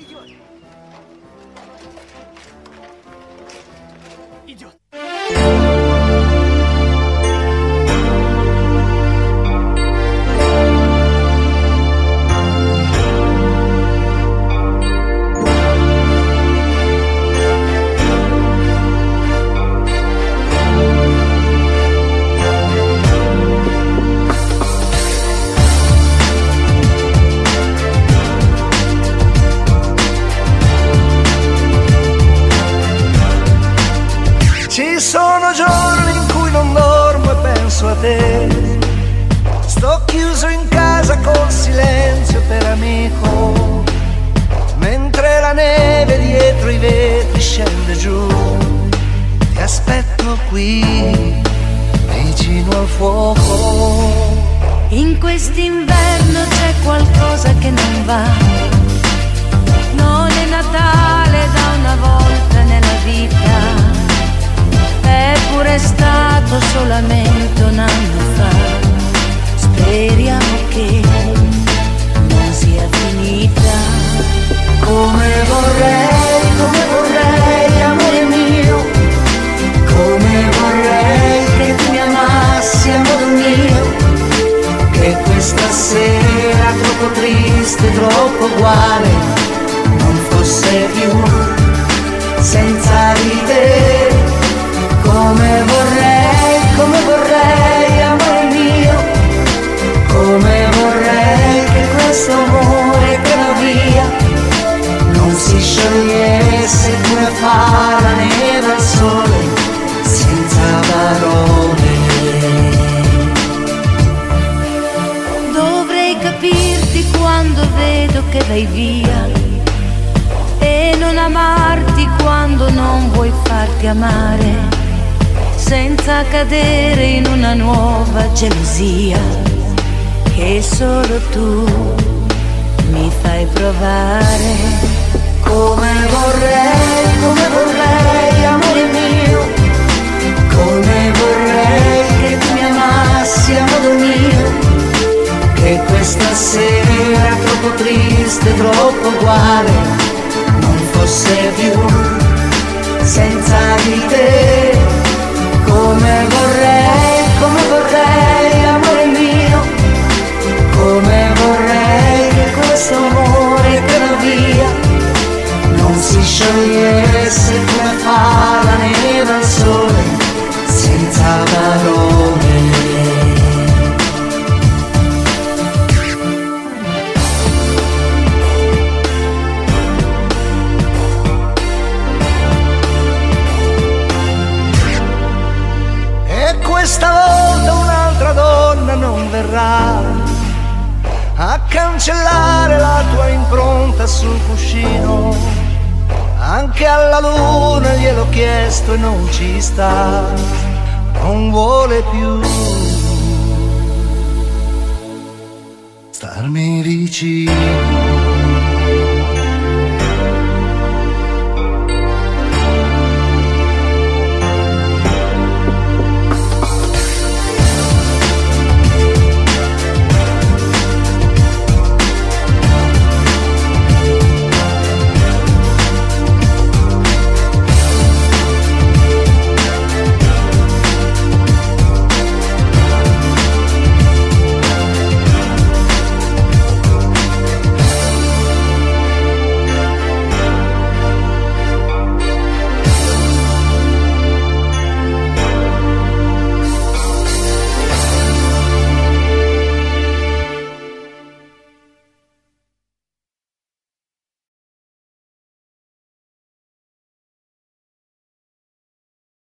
Ci qui, vicino al fuoco. In quest'inverno c'è qualcosa che non va. Non è Natale da una volta nella vita. Troppo uguale, non fosse più senza te. Come vorrei, vai via e non amarti quando non vuoi farti amare, senza cadere in una nuova gelosia che solo tu mi fai provare. Come vorrei, come questa sera troppo triste, troppo uguale, non fosse più senza di te. Come vorrei, come vorrei, amore mio, come vorrei che questo amore che va via non si sciogliesse questa volta un'altra donna non verrà a cancellare la tua impronta sul cuscino. Anche alla luna gliel'ho chiesto e non ci sta, non vuole più starmi vicino.